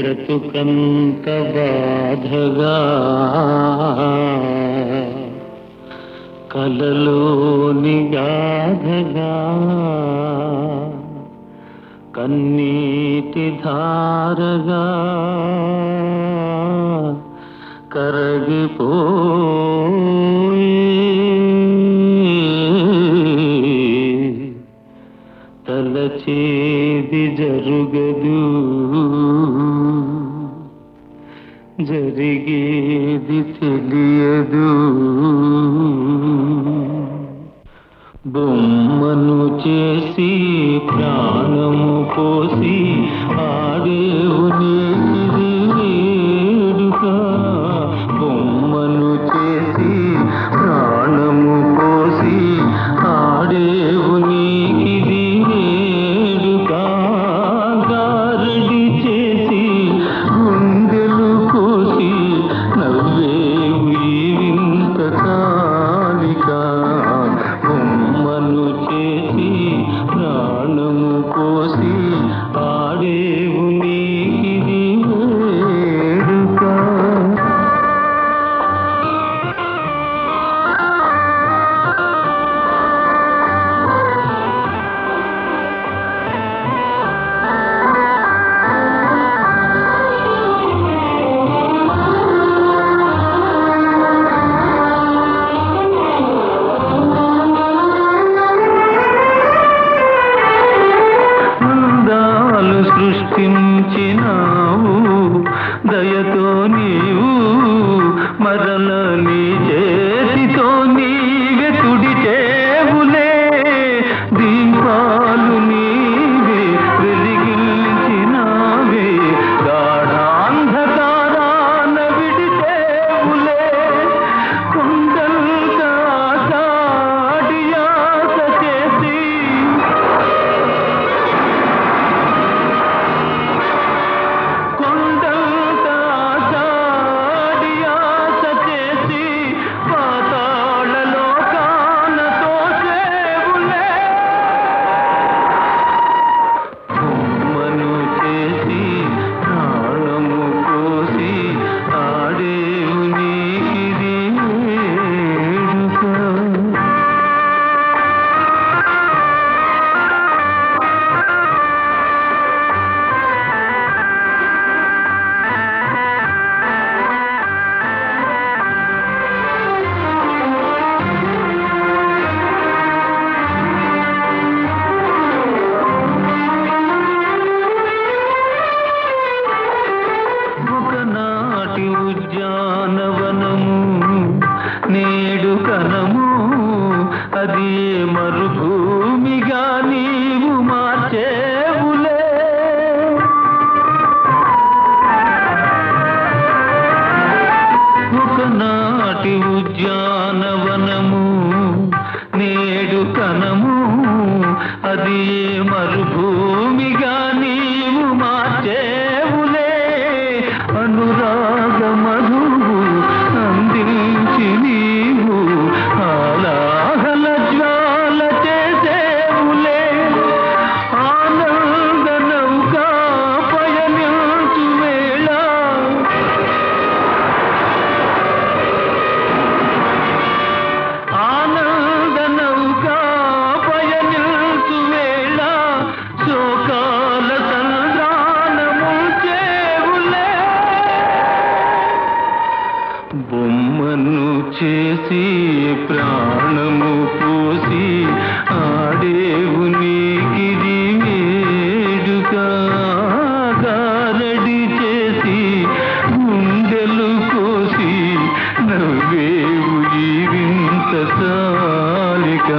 బ్రతుకంత బాధగా కలలోని గాధగా కన్నీటి ధారగా కరగిపో తలచేది జరుగదు ఏది తెలియదు. బొమ్మను చేసి ప్రాణము దయతో నీవు మరల నీ చేతితో నీవే తుడిచేవులే. దీంపా ఉన్నది మరుభూమిగా నీవు మార్చేవులే. ఒకనాటి ఉద్యానవనము నేడు కనము అది మరుభూమిగా నీవు మార్చే చేసి ప్రాణము పోసి ఆడేవుని గిరి వేడుగా కారడి చేసి గుండెలు కోసి నవ్వేవు జీవింత సాలిక.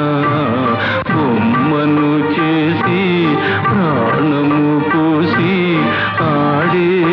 బొమ్మను చేసి ప్రాణము పోసి ఆడే